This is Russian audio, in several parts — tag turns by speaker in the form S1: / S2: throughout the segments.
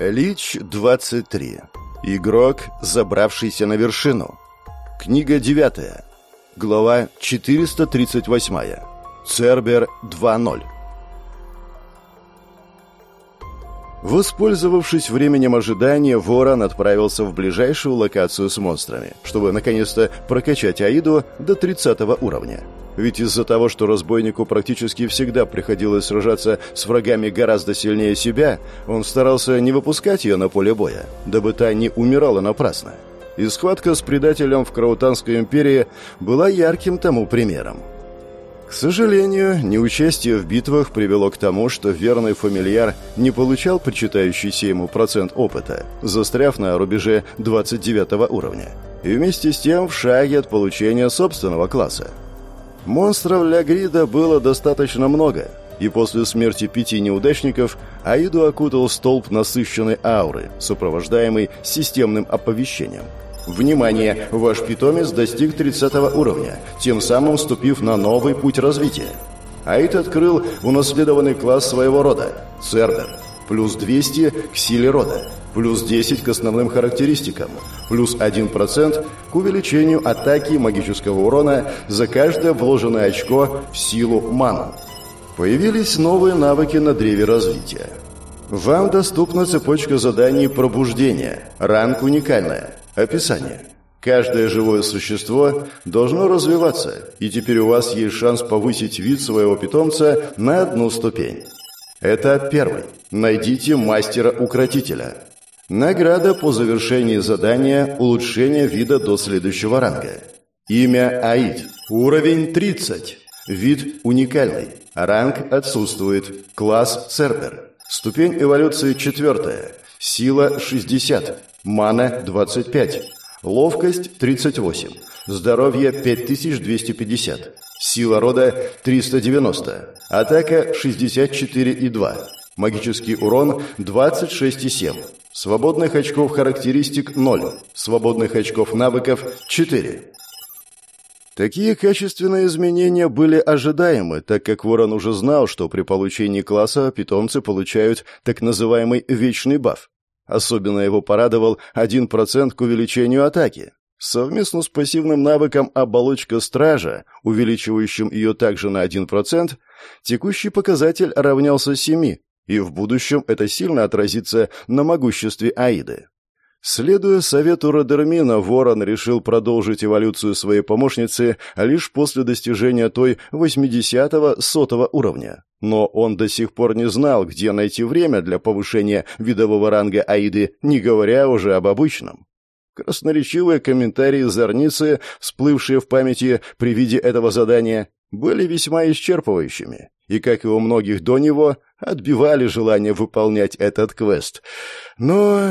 S1: Лич 23. Игрок, забравшийся на вершину. Книга 9. Глава 438. Цербер 2.0. Воспользовавшись временем ожидания, Ворон отправился в ближайшую локацию с монстрами, чтобы наконец-то прокачать Аиду до 30 уровня. Ведь из-за того, что разбойнику практически всегда приходилось сражаться с врагами гораздо сильнее себя, он старался не выпускать ее на поле боя, дабы та не умирала напрасно. И схватка с предателем в Краутанской империи была ярким тому примером. К сожалению, неучастие в битвах привело к тому, что верный фамильяр не получал причитающийся ему процент опыта, застряв на рубеже 29 уровня. И вместе с тем в шаге от получения собственного класса. Монстров для Грида было достаточно много, и после смерти пяти неудачников Аиду окутал столб насыщенной ауры, сопровождаемый системным оповещением – Внимание! Ваш питомец достиг 30 уровня, тем самым вступив на новый путь развития. Аид открыл унаследованный класс своего рода – Цербер. Плюс 200 к силе рода. Плюс 10 к основным характеристикам. Плюс 1% к увеличению атаки магического урона за каждое вложенное очко в силу ману. Появились новые навыки на древе развития. Вам доступна цепочка заданий пробуждения. Ранг уникальная. Описание. Каждое живое существо должно развиваться, и теперь у вас есть шанс повысить вид своего питомца на одну ступень. Этап первый. Найдите мастера-укротителя. Награда по завершении задания улучшение вида до следующего ранга. Имя Аид. Уровень 30. Вид уникальный. Ранг отсутствует. Класс Цербер. Ступень эволюции четвертая. Сила 60. Мана 25. Ловкость 38. Здоровье 5250. Сила рода 390. Атака 64,2. Магический урон 26,7. Свободных очков характеристик 0. Свободных очков навыков 4. Такие качественные изменения были ожидаемы, так как Ворон уже знал, что при получении класса питомцы получают так называемый «вечный баф». Особенно его порадовал 1% к увеличению атаки. Совместно с пассивным навыком «Оболочка Стража», увеличивающим ее также на 1%, текущий показатель равнялся 7, и в будущем это сильно отразится на могуществе Аиды. Следуя совету Родермина, Ворон решил продолжить эволюцию своей помощницы лишь после достижения той 80-го сотого уровня. Но он до сих пор не знал, где найти время для повышения видового ранга Аиды, не говоря уже об обычном. Красноречивые комментарии Зорницы, всплывшие в памяти при виде этого задания, были весьма исчерпывающими, и, как и у многих до него, отбивали желание выполнять этот квест. Но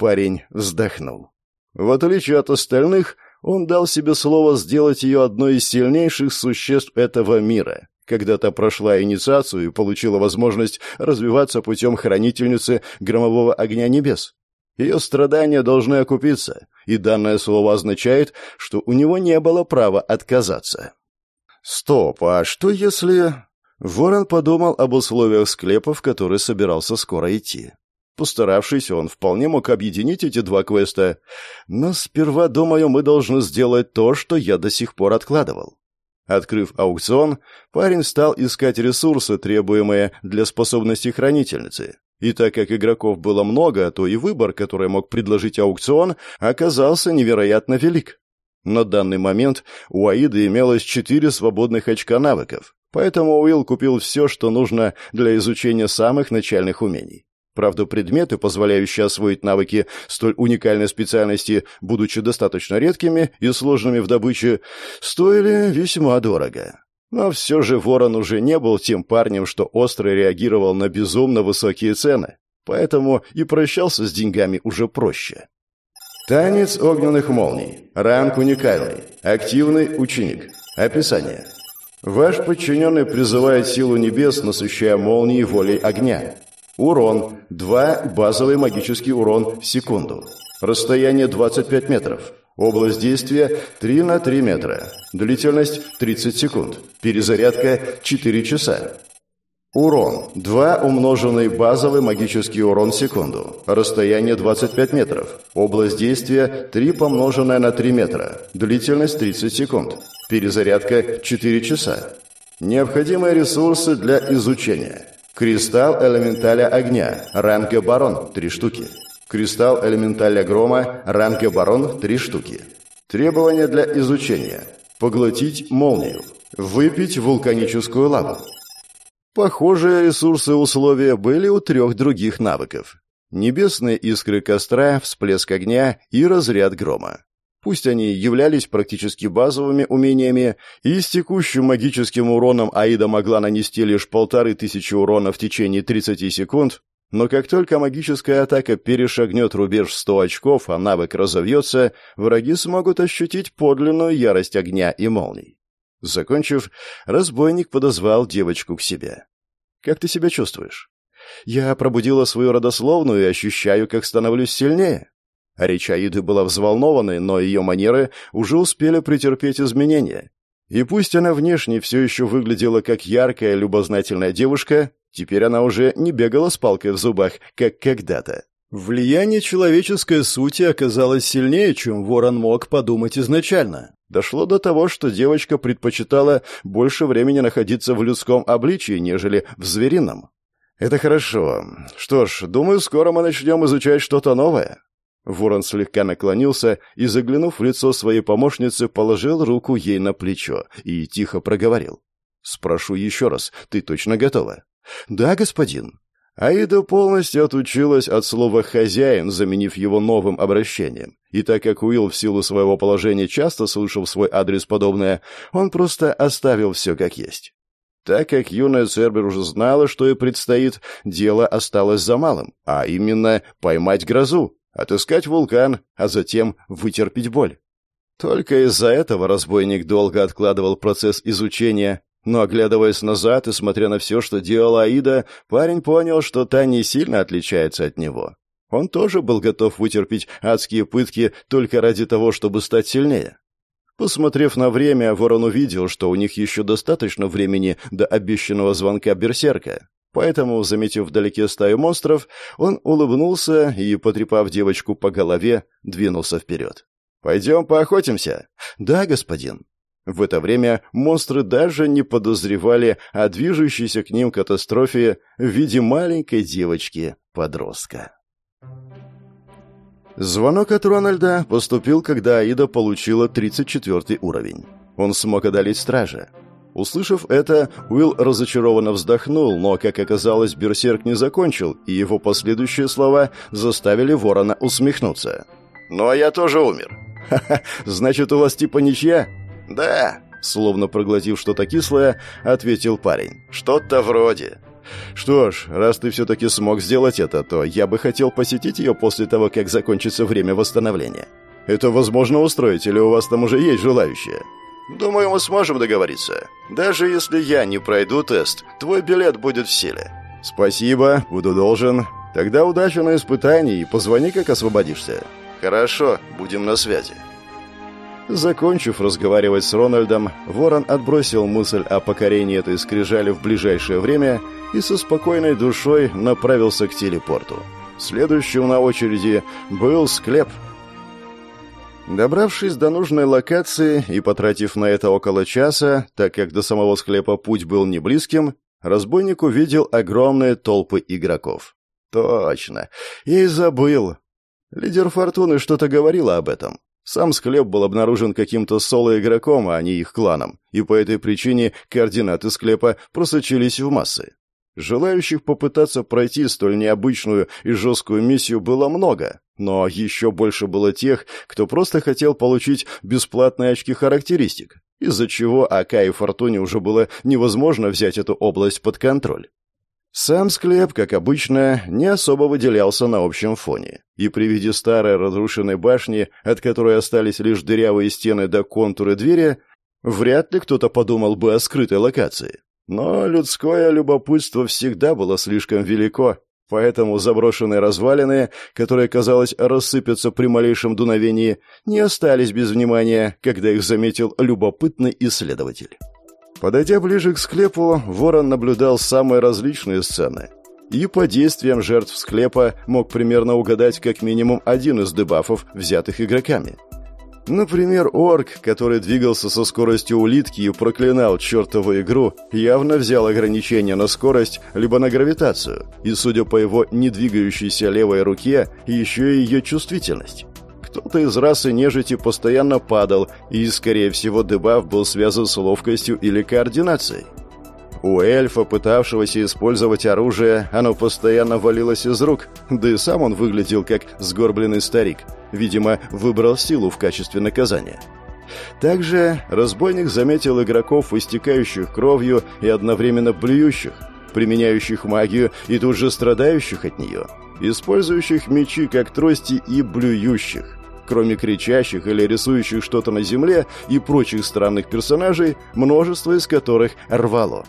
S1: Парень вздохнул. В отличие от остальных, он дал себе слово сделать ее одной из сильнейших существ этого мира. Когда-то прошла инициацию и получила возможность развиваться путем хранительницы громового огня небес. Ее страдания должны окупиться, и данное слово означает, что у него не было права отказаться. Стоп, а что если... Ворон подумал об условиях склепа, в который собирался скоро идти. Постаравшись, он вполне мог объединить эти два квеста. Но сперва, думаю, мы должны сделать то, что я до сих пор откладывал. Открыв аукцион, парень стал искать ресурсы, требуемые для способности хранительницы. И так как игроков было много, то и выбор, который мог предложить аукцион, оказался невероятно велик. На данный момент у Аиды имелось четыре свободных очка навыков, поэтому Уилл купил все, что нужно для изучения самых начальных умений. Правда, предметы, позволяющие освоить навыки столь уникальной специальности, будучи достаточно редкими и сложными в добыче, стоили весьма дорого. Но все же Ворон уже не был тем парнем, что остро реагировал на безумно высокие цены, поэтому и прощался с деньгами уже проще. Танец огненных молний. Ранг уникальный. Активный ученик. Описание. Ваш подчиненный призывает силу небес, насыщая молнии волей огня. Урон. 2 базовый магический урон в секунду. Расстояние 25 метров. Область действия 3 на 3 метра. Длительность 30 секунд. Перезарядка 4 часа. Урон. 2 умноженный базовый магический урон в секунду. Расстояние 25 метров. Область действия 3 помноженное на 3 метра. Длительность 30 секунд. Перезарядка 4 часа. Необходимые ресурсы для изучения. Кристалл элементаля огня. Ранга барон 3 штуки. Кристалл элементаля грома. Ранга барон 3 штуки. Требования для изучения. Поглотить молнию. Выпить вулканическую лаву. Похожие ресурсы и условия были у трех других навыков. Небесные искры костра, всплеск огня и разряд грома. Пусть они являлись практически базовыми умениями, и с текущим магическим уроном Аида могла нанести лишь полторы тысячи урона в течение 30 секунд, но как только магическая атака перешагнет рубеж 100 очков, а навык разовьется, враги смогут ощутить подлинную ярость огня и молний. Закончив, разбойник подозвал девочку к себе. «Как ты себя чувствуешь?» «Я пробудила свою родословную и ощущаю, как становлюсь сильнее». Речь Аиды была взволнованной, но ее манеры уже успели претерпеть изменения. И пусть она внешне все еще выглядела как яркая, любознательная девушка, теперь она уже не бегала с палкой в зубах, как когда-то. Влияние человеческой сути оказалось сильнее, чем Ворон мог подумать изначально. Дошло до того, что девочка предпочитала больше времени находиться в людском обличии, нежели в зверином. «Это хорошо. Что ж, думаю, скоро мы начнем изучать что-то новое». Ворон слегка наклонился и, заглянув в лицо своей помощницы, положил руку ей на плечо и тихо проговорил. «Спрошу еще раз, ты точно готова?» «Да, господин». Аида полностью отучилась от слова «хозяин», заменив его новым обращением. И так как Уилл в силу своего положения часто слышал свой адрес подобное, он просто оставил все как есть. Так как юная Цербер уже знала, что ей предстоит, дело осталось за малым, а именно поймать грозу, отыскать вулкан, а затем вытерпеть боль. Только из-за этого разбойник долго откладывал процесс изучения, но, оглядываясь назад и смотря на все, что делала Аида, парень понял, что та не сильно отличается от него. Он тоже был готов вытерпеть адские пытки только ради того, чтобы стать сильнее. Посмотрев на время, Ворон увидел, что у них еще достаточно времени до обещанного звонка Берсерка. Поэтому, заметив вдалеке стаю монстров, он улыбнулся и, потрепав девочку по голове, двинулся вперед. «Пойдем поохотимся?» «Да, господин». В это время монстры даже не подозревали о движущейся к ним катастрофе в виде маленькой девочки-подростка. Звонок от Рональда поступил, когда Аида получила 34 уровень. Он смог одолеть стража. Услышав это, Уилл разочарованно вздохнул, но, как оказалось, Берсерк не закончил, и его последующие слова заставили Ворона усмехнуться. «Ну, а я тоже умер». «Ха-ха, значит, у вас типа ничья?» «Да», словно проглотив что-то кислое, ответил парень. «Что-то вроде». «Что ж, раз ты все-таки смог сделать это, то я бы хотел посетить ее после того, как закончится время восстановления. Это возможно устроить, или у вас там уже есть желающие?» «Думаю, мы сможем договориться. Даже если я не пройду тест, твой билет будет в силе». «Спасибо, буду должен. Тогда удачи на испытании и позвони, как освободишься». «Хорошо, будем на связи». Закончив разговаривать с Рональдом, Ворон отбросил мысль о покорении этой скрижали в ближайшее время и со спокойной душой направился к телепорту. Следующим на очереди был склеп. Добравшись до нужной локации и потратив на это около часа, так как до самого склепа путь был не близким, разбойник увидел огромные толпы игроков. Точно, я и забыл. Лидер Фортуны что-то говорила об этом. Сам склеп был обнаружен каким-то соло-игроком, а не их кланом, и по этой причине координаты склепа просочились в массы. Желающих попытаться пройти столь необычную и жесткую миссию было много, но еще больше было тех, кто просто хотел получить бесплатные очки характеристик, из-за чего АК и Фортуне уже было невозможно взять эту область под контроль. Сам склеп, как обычно, не особо выделялся на общем фоне, и при виде старой разрушенной башни, от которой остались лишь дырявые стены до контуры двери, вряд ли кто-то подумал бы о скрытой локации. Но людское любопытство всегда было слишком велико, поэтому заброшенные развалины, которые, казалось, рассыпятся при малейшем дуновении, не остались без внимания, когда их заметил любопытный исследователь. Подойдя ближе к склепу, ворон наблюдал самые различные сцены. И по действиям жертв склепа мог примерно угадать как минимум один из дебафов, взятых игроками. Например, орк, который двигался со скоростью улитки и проклинал чертову игру, явно взял ограничение на скорость, либо на гравитацию, и, судя по его недвигающейся левой руке, еще и ее чувствительность. Кто-то из расы нежити постоянно падал, и, скорее всего, дебаф был связан с ловкостью или координацией. У эльфа, пытавшегося использовать оружие, оно постоянно валилось из рук, да и сам он выглядел как сгорбленный старик. Видимо, выбрал силу в качестве наказания. Также разбойник заметил игроков, истекающих кровью и одновременно блюющих, применяющих магию и тут же страдающих от нее, использующих мечи как трости и блюющих. Кроме кричащих или рисующих что-то на земле и прочих странных персонажей, множество из которых рвало.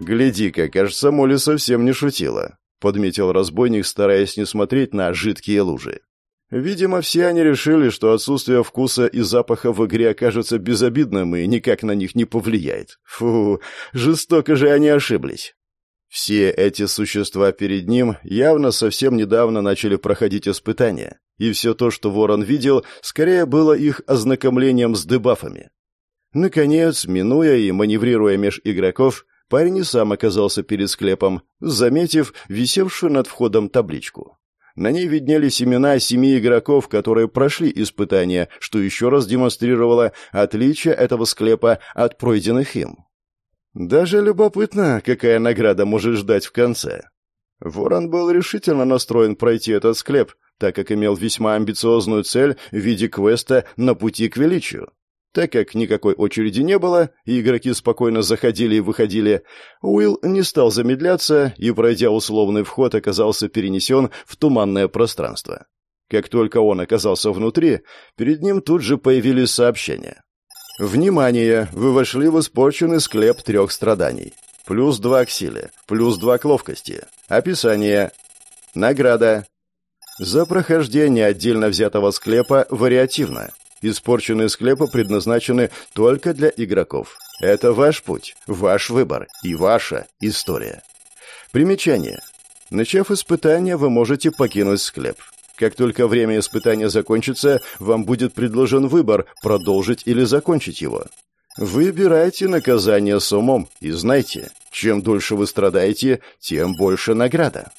S1: «Гляди-ка, кажется, Молли совсем не шутила», — подметил разбойник, стараясь не смотреть на жидкие лужи. Видимо, все они решили, что отсутствие вкуса и запаха в игре окажется безобидным и никак на них не повлияет. Фу, жестоко же они ошиблись. Все эти существа перед ним явно совсем недавно начали проходить испытания и все то, что Ворон видел, скорее было их ознакомлением с дебафами. Наконец, минуя и маневрируя меж игроков, парень и сам оказался перед склепом, заметив висевшую над входом табличку. На ней виднелись имена семи игроков, которые прошли испытания, что еще раз демонстрировало отличие этого склепа от пройденных им. Даже любопытно, какая награда может ждать в конце. Ворон был решительно настроен пройти этот склеп, так как имел весьма амбициозную цель в виде квеста на пути к величию. Так как никакой очереди не было, и игроки спокойно заходили и выходили, Уилл не стал замедляться и, пройдя условный вход, оказался перенесен в туманное пространство. Как только он оказался внутри, перед ним тут же появились сообщения. «Внимание! Вы вошли в испорченный склеп трех страданий. Плюс два к силе, плюс два к ловкости. Описание. Награда. За прохождение отдельно взятого склепа вариативно. Испорченные склепы предназначены только для игроков. Это ваш путь, ваш выбор и ваша история. Примечание. Начав испытание, вы можете покинуть склеп. Как только время испытания закончится, вам будет предложен выбор продолжить или закончить его. Выбирайте наказание с умом и знайте, чем дольше вы страдаете, тем больше награда.